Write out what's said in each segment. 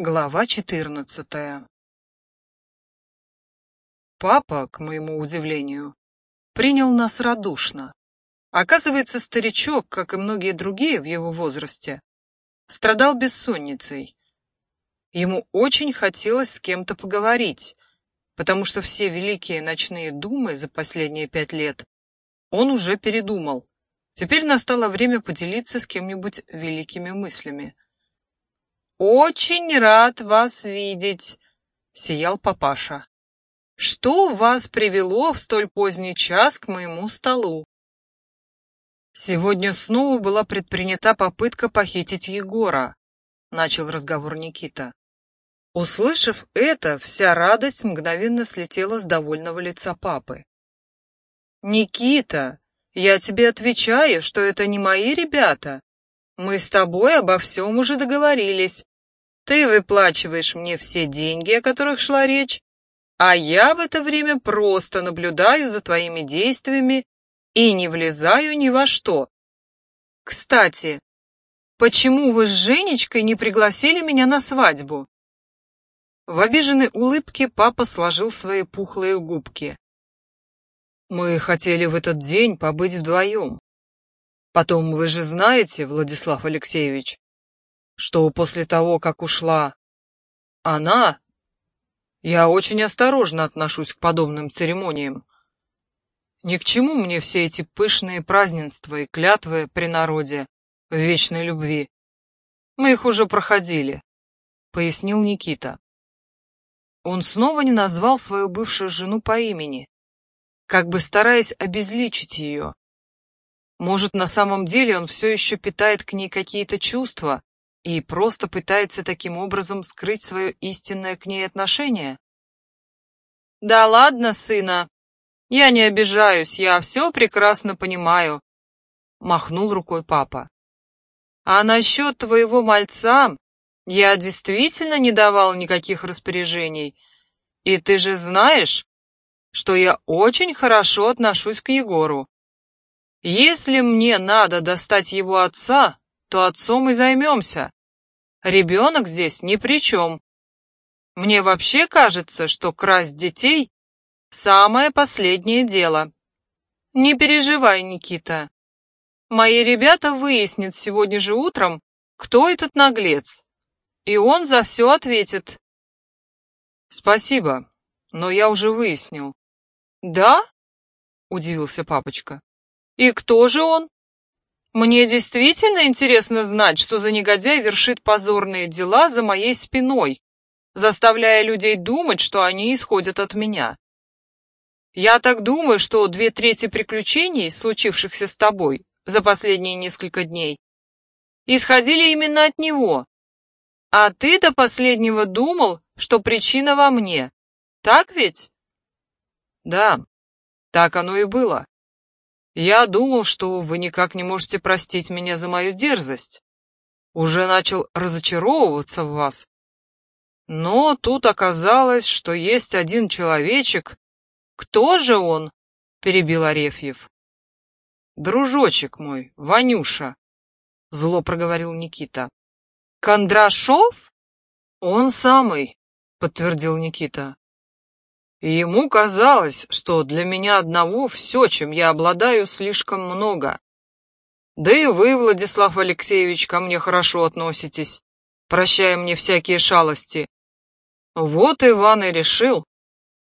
Глава четырнадцатая Папа, к моему удивлению, принял нас радушно. Оказывается, старичок, как и многие другие в его возрасте, страдал бессонницей. Ему очень хотелось с кем-то поговорить, потому что все великие ночные думы за последние пять лет он уже передумал. Теперь настало время поделиться с кем-нибудь великими мыслями. «Очень рад вас видеть», — сиял папаша. «Что вас привело в столь поздний час к моему столу?» «Сегодня снова была предпринята попытка похитить Егора», — начал разговор Никита. Услышав это, вся радость мгновенно слетела с довольного лица папы. «Никита, я тебе отвечаю, что это не мои ребята. Мы с тобой обо всем уже договорились. Ты выплачиваешь мне все деньги, о которых шла речь, а я в это время просто наблюдаю за твоими действиями и не влезаю ни во что. Кстати, почему вы с Женечкой не пригласили меня на свадьбу? В обиженной улыбке папа сложил свои пухлые губки. Мы хотели в этот день побыть вдвоем. Потом, вы же знаете, Владислав Алексеевич, что после того, как ушла она, я очень осторожно отношусь к подобным церемониям. Ни к чему мне все эти пышные празднества и клятвы при народе в вечной любви. Мы их уже проходили, — пояснил Никита. Он снова не назвал свою бывшую жену по имени, как бы стараясь обезличить ее. Может, на самом деле он все еще питает к ней какие-то чувства, и просто пытается таким образом скрыть свое истинное к ней отношение? «Да ладно, сына, я не обижаюсь, я все прекрасно понимаю», — махнул рукой папа. «А насчет твоего мальца я действительно не давал никаких распоряжений, и ты же знаешь, что я очень хорошо отношусь к Егору. Если мне надо достать его отца, то отцом и займемся. Ребенок здесь ни при чем. Мне вообще кажется, что красть детей – самое последнее дело. Не переживай, Никита. Мои ребята выяснят сегодня же утром, кто этот наглец. И он за все ответит. Спасибо, но я уже выяснил. Да? Удивился папочка. И кто же он? Мне действительно интересно знать, что за негодяй вершит позорные дела за моей спиной, заставляя людей думать, что они исходят от меня. Я так думаю, что две трети приключений, случившихся с тобой за последние несколько дней, исходили именно от него. А ты до последнего думал, что причина во мне. Так ведь? Да, так оно и было. Я думал, что вы никак не можете простить меня за мою дерзость. Уже начал разочаровываться в вас. Но тут оказалось, что есть один человечек. Кто же он? Перебил Арефьев. Дружочек мой, Ванюша, зло проговорил Никита. Кондрашов? Он самый, подтвердил Никита. И ему казалось, что для меня одного все, чем я обладаю, слишком много. Да и вы, Владислав Алексеевич, ко мне хорошо относитесь, прощая мне всякие шалости. Вот Иван и решил,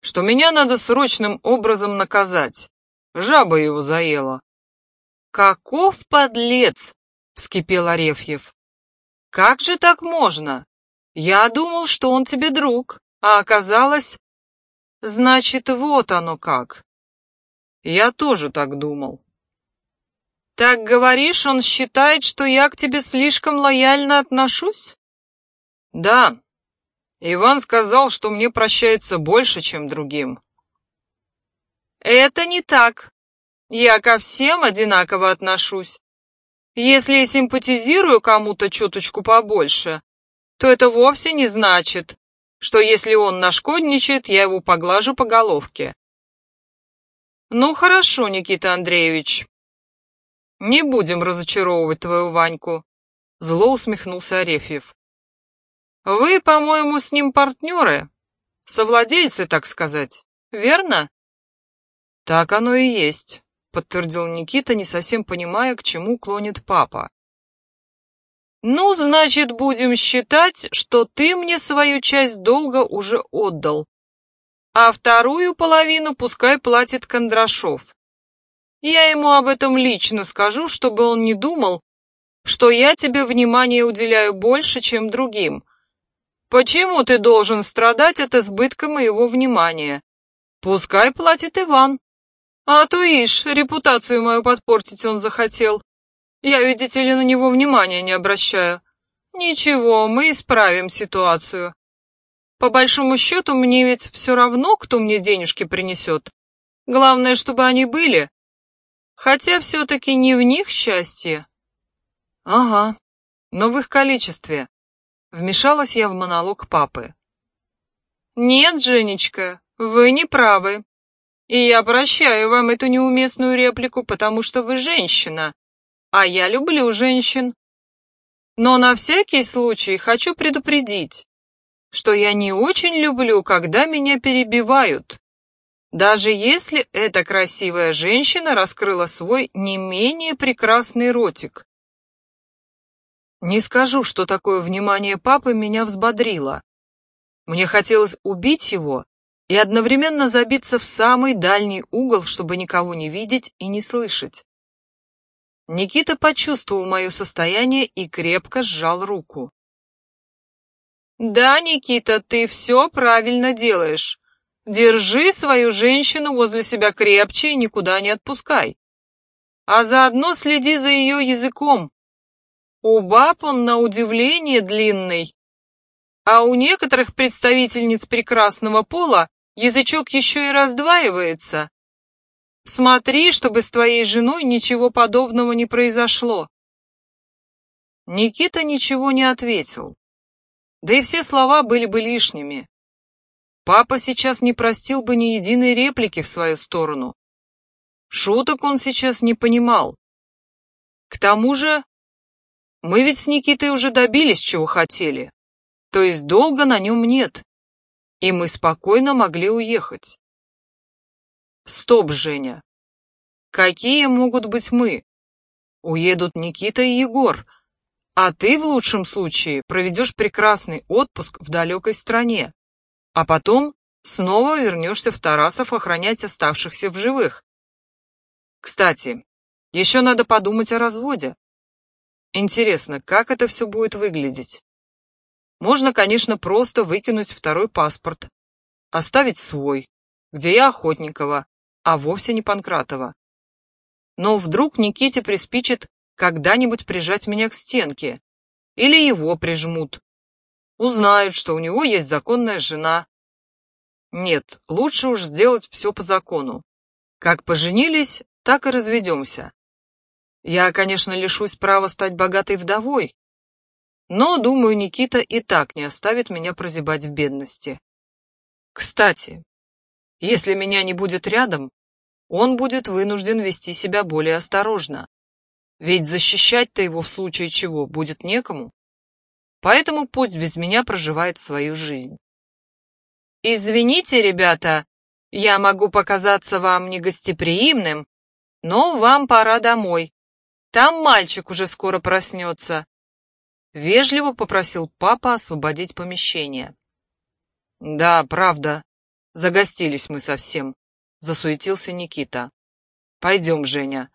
что меня надо срочным образом наказать. Жаба его заела. «Каков подлец!» — вскипел Арефьев. «Как же так можно? Я думал, что он тебе друг, а оказалось, Значит, вот оно как. Я тоже так думал. Так говоришь, он считает, что я к тебе слишком лояльно отношусь? Да. Иван сказал, что мне прощается больше, чем другим. Это не так. Я ко всем одинаково отношусь. Если я симпатизирую кому-то чуточку побольше, то это вовсе не значит, что если он нашкодничает, я его поглажу по головке. Ну хорошо, Никита Андреевич. Не будем разочаровывать твою Ваньку, зло усмехнулся Арефьев. Вы, по-моему, с ним партнеры, совладельцы, так сказать, верно? Так оно и есть, подтвердил Никита, не совсем понимая, к чему клонит папа. Ну, значит, будем считать, что ты мне свою часть долга уже отдал, а вторую половину пускай платит Кондрашов. Я ему об этом лично скажу, чтобы он не думал, что я тебе внимание уделяю больше, чем другим. Почему ты должен страдать от избытка моего внимания? Пускай платит Иван. А то, ишь, репутацию мою подпортить он захотел. Я, видите ли, на него внимания не обращаю. Ничего, мы исправим ситуацию. По большому счету, мне ведь все равно, кто мне денежки принесет. Главное, чтобы они были. Хотя все-таки не в них счастье. Ага, но в их количестве. Вмешалась я в монолог папы. Нет, Женечка, вы не правы. И я прощаю вам эту неуместную реплику, потому что вы женщина, а я люблю женщин. Но на всякий случай хочу предупредить, что я не очень люблю, когда меня перебивают. Даже если эта красивая женщина раскрыла свой не менее прекрасный ротик. Не скажу, что такое внимание папы меня взбодрило. Мне хотелось убить его и одновременно забиться в самый дальний угол, чтобы никого не видеть и не слышать. Никита почувствовал мое состояние и крепко сжал руку. «Да, Никита, ты все правильно делаешь. Держи свою женщину возле себя крепче и никуда не отпускай. А заодно следи за ее языком. У баб он на удивление длинный, а у некоторых представительниц прекрасного пола язычок еще и раздваивается. Смотри, чтобы с твоей женой ничего подобного не произошло. Никита ничего не ответил. Да и все слова были бы лишними. Папа сейчас не простил бы ни единой реплики в свою сторону. Шуток он сейчас не понимал. К тому же, мы ведь с Никитой уже добились, чего хотели. То есть долго на нем нет. И мы спокойно могли уехать. Стоп, Женя. Какие могут быть мы? Уедут Никита и Егор, а ты в лучшем случае проведешь прекрасный отпуск в далекой стране, а потом снова вернешься в Тарасов охранять оставшихся в живых. Кстати, еще надо подумать о разводе. Интересно, как это все будет выглядеть? Можно, конечно, просто выкинуть второй паспорт, оставить свой, где я Охотникова, а вовсе не Панкратова. Но вдруг Никите приспичит когда-нибудь прижать меня к стенке, или его прижмут. Узнают, что у него есть законная жена. Нет, лучше уж сделать все по закону. Как поженились, так и разведемся. Я, конечно, лишусь права стать богатой вдовой, но, думаю, Никита и так не оставит меня прозябать в бедности. Кстати, если меня не будет рядом, он будет вынужден вести себя более осторожно. Ведь защищать-то его в случае чего будет некому. Поэтому пусть без меня проживает свою жизнь. Извините, ребята, я могу показаться вам негостеприимным, но вам пора домой. Там мальчик уже скоро проснется. Вежливо попросил папа освободить помещение. Да, правда, загостились мы совсем засуетился Никита. Пойдем, Женя.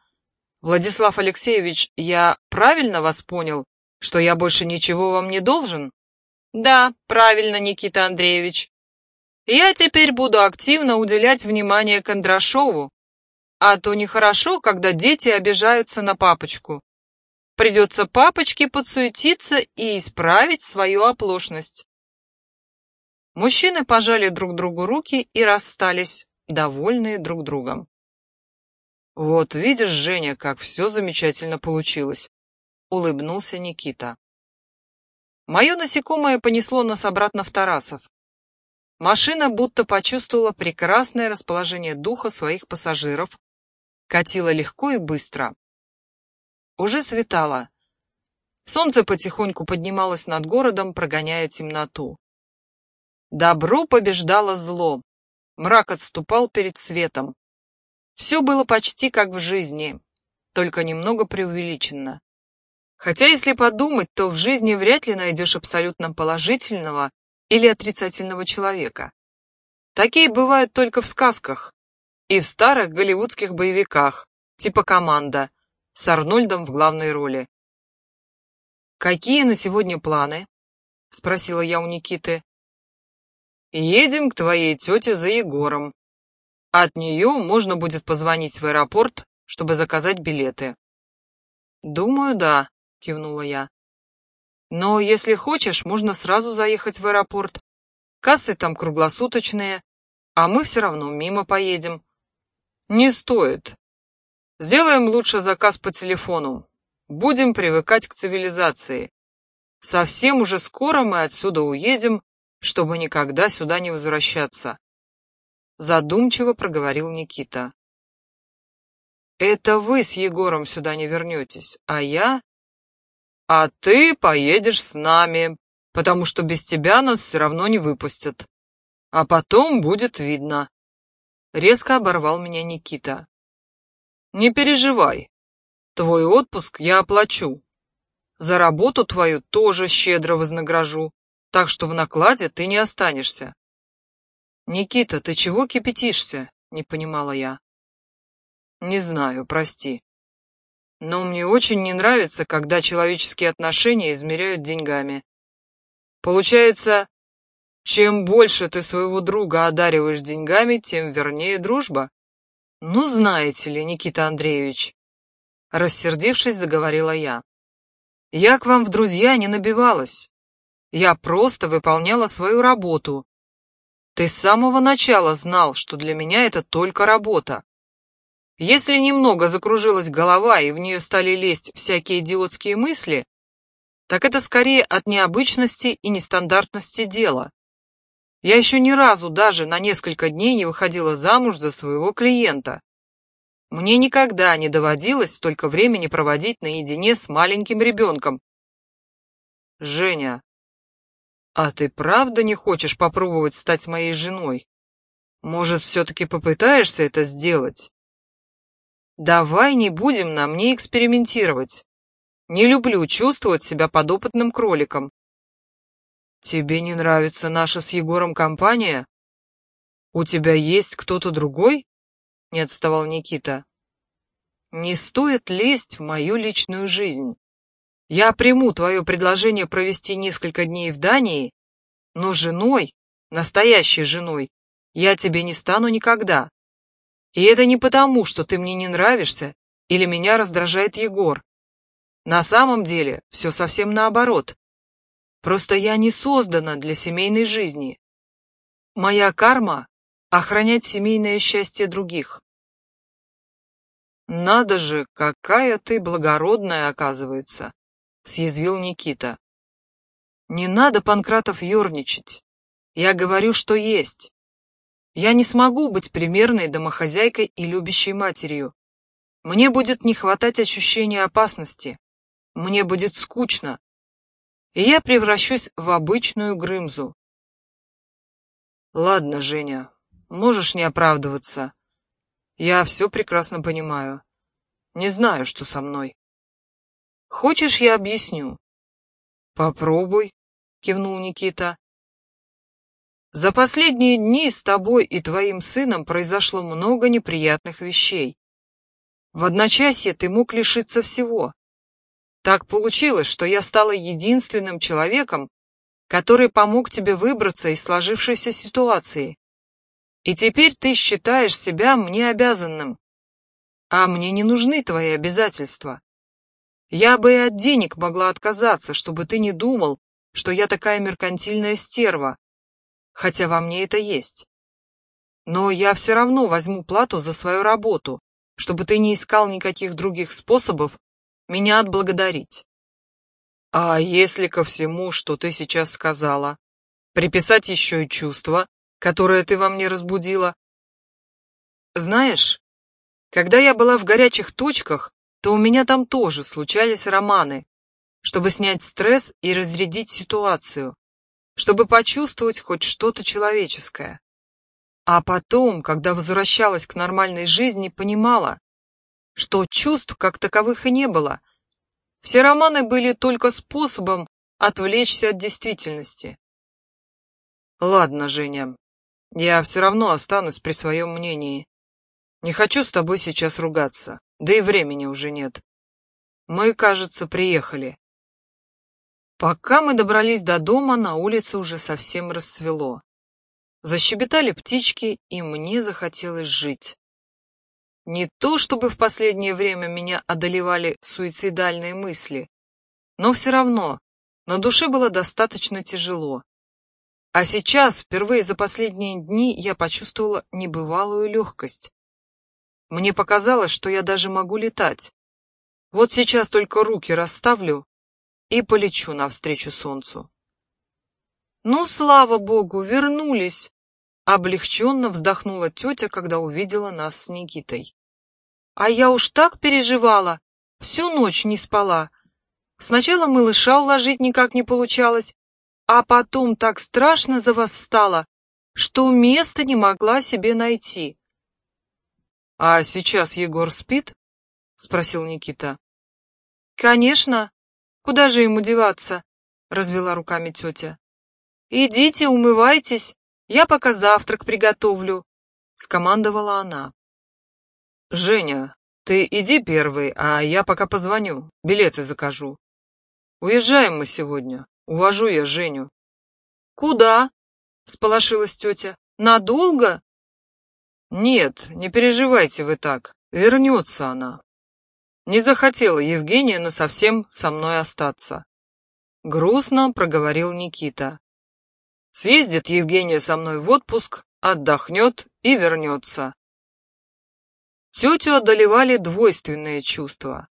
Владислав Алексеевич, я правильно вас понял, что я больше ничего вам не должен? Да, правильно, Никита Андреевич. Я теперь буду активно уделять внимание Кондрашову, а то нехорошо, когда дети обижаются на папочку. Придется папочке подсуетиться и исправить свою оплошность. Мужчины пожали друг другу руки и расстались довольные друг другом. «Вот видишь, Женя, как все замечательно получилось», — улыбнулся Никита. Мое насекомое понесло нас обратно в Тарасов. Машина будто почувствовала прекрасное расположение духа своих пассажиров, катила легко и быстро. Уже светало. Солнце потихоньку поднималось над городом, прогоняя темноту. Добро побеждало зло. Мрак отступал перед светом. Все было почти как в жизни, только немного преувеличенно. Хотя, если подумать, то в жизни вряд ли найдешь абсолютно положительного или отрицательного человека. Такие бывают только в сказках и в старых голливудских боевиках, типа «Команда», с Арнольдом в главной роли. «Какие на сегодня планы?» — спросила я у Никиты. «Едем к твоей тете за Егором. От нее можно будет позвонить в аэропорт, чтобы заказать билеты». «Думаю, да», — кивнула я. «Но если хочешь, можно сразу заехать в аэропорт. Кассы там круглосуточные, а мы все равно мимо поедем». «Не стоит. Сделаем лучше заказ по телефону. Будем привыкать к цивилизации. Совсем уже скоро мы отсюда уедем, чтобы никогда сюда не возвращаться. Задумчиво проговорил Никита. Это вы с Егором сюда не вернетесь, а я... А ты поедешь с нами, потому что без тебя нас все равно не выпустят. А потом будет видно. Резко оборвал меня Никита. Не переживай, Твой отпуск я оплачу. За работу твою тоже щедро вознагражу, так что в накладе ты не останешься. Никита, ты чего кипятишься? Не понимала я. Не знаю, прости. Но мне очень не нравится, когда человеческие отношения измеряют деньгами. Получается, чем больше ты своего друга одариваешь деньгами, тем вернее дружба. Ну, знаете ли, Никита Андреевич, Рассердившись, заговорила я. Я к вам в друзья не набивалась. Я просто выполняла свою работу. Ты с самого начала знал, что для меня это только работа. Если немного закружилась голова и в нее стали лезть всякие идиотские мысли, так это скорее от необычности и нестандартности дела. Я еще ни разу даже на несколько дней не выходила замуж за своего клиента. Мне никогда не доводилось столько времени проводить наедине с маленьким ребенком. Женя, а ты правда не хочешь попробовать стать моей женой? Может, все-таки попытаешься это сделать? Давай не будем на мне экспериментировать. Не люблю чувствовать себя подопытным кроликом. Тебе не нравится наша с Егором компания? У тебя есть кто-то другой? не отставал Никита. Не стоит лезть в мою личную жизнь. Я приму твое предложение провести несколько дней в Дании, но женой, настоящей женой, я тебе не стану никогда. И это не потому, что ты мне не нравишься или меня раздражает Егор. На самом деле все совсем наоборот. Просто я не создана для семейной жизни. Моя карма — охранять семейное счастье других. «Надо же, какая ты благородная, оказывается!» — съязвил Никита. «Не надо, Панкратов, ерничать. Я говорю, что есть. Я не смогу быть примерной домохозяйкой и любящей матерью. Мне будет не хватать ощущения опасности. Мне будет скучно. И я превращусь в обычную Грымзу. Ладно, Женя, можешь не оправдываться. Я все прекрасно понимаю. Не знаю, что со мной. Хочешь, я объясню? Попробуй, кивнул Никита. За последние дни с тобой и твоим сыном произошло много неприятных вещей. В одночасье ты мог лишиться всего. Так получилось, что я стала единственным человеком, который помог тебе выбраться из сложившейся ситуации. И теперь ты считаешь себя мне обязанным. А мне не нужны твои обязательства. Я бы и от денег могла отказаться, чтобы ты не думал, что я такая меркантильная стерва, хотя во мне это есть. Но я все равно возьму плату за свою работу, чтобы ты не искал никаких других способов меня отблагодарить. А если ко всему, что ты сейчас сказала, приписать еще и чувства, которое ты во мне разбудила? Знаешь, когда я была в горячих точках, то у меня там тоже случались романы. чтобы снять стресс и разрядить ситуацию, чтобы почувствовать хоть что-то человеческое. А потом, когда возвращалась к нормальной жизни, понимала, что чувств как таковых и не было. Все романы были только способом отвлечься от действительности. Ладно, Женя, я все равно останусь при своем мнении. Не хочу с тобой сейчас ругаться, да и времени уже нет. Мы, кажется, приехали. Пока мы добрались до дома, на улице уже совсем расцвело. Защебетали птички, и мне захотелось жить. Не то, чтобы в последнее время меня одолевали суицидальные мысли, но все равно на душе было достаточно тяжело. А сейчас, впервые за последние дни, я почувствовала небывалую легкость. Мне показалось, что я даже могу летать. Вот сейчас только руки расставлю и полечу навстречу солнцу. Ну, слава богу, вернулись! Облегченно вздохнула тетя, когда увидела нас с Никитой. А я уж так переживала, всю ночь не спала. Сначала малыша уложить никак не получалось, а потом так страшно за вас стало, что места не могла себе найти. — А сейчас Егор спит? — спросил Никита. — Конечно. Куда же ему деваться? — развела руками тетя. — Идите, умывайтесь, я пока завтрак приготовлю, — скомандовала она. — Женя, ты иди первый, а я пока позвоню, билеты закажу. Уезжаем мы сегодня, увожу я Женю. — Куда? — сполошилась тетя. — Надолго? — Нет, не переживайте вы так, вернется она. Не захотела Евгения насовсем со мной остаться. Грустно проговорил Никита. Съездит Евгения со мной в отпуск, отдохнет и вернется. Тетю одолевали двойственные чувства.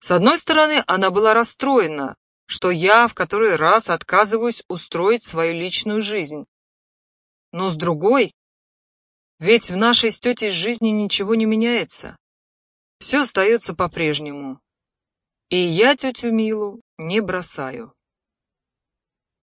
С одной стороны, она была расстроена, что я в который раз отказываюсь устроить свою личную жизнь. Но с другой, ведь в нашей с тетей жизни ничего не меняется. Все остается по-прежнему. И я тетю Милу не бросаю.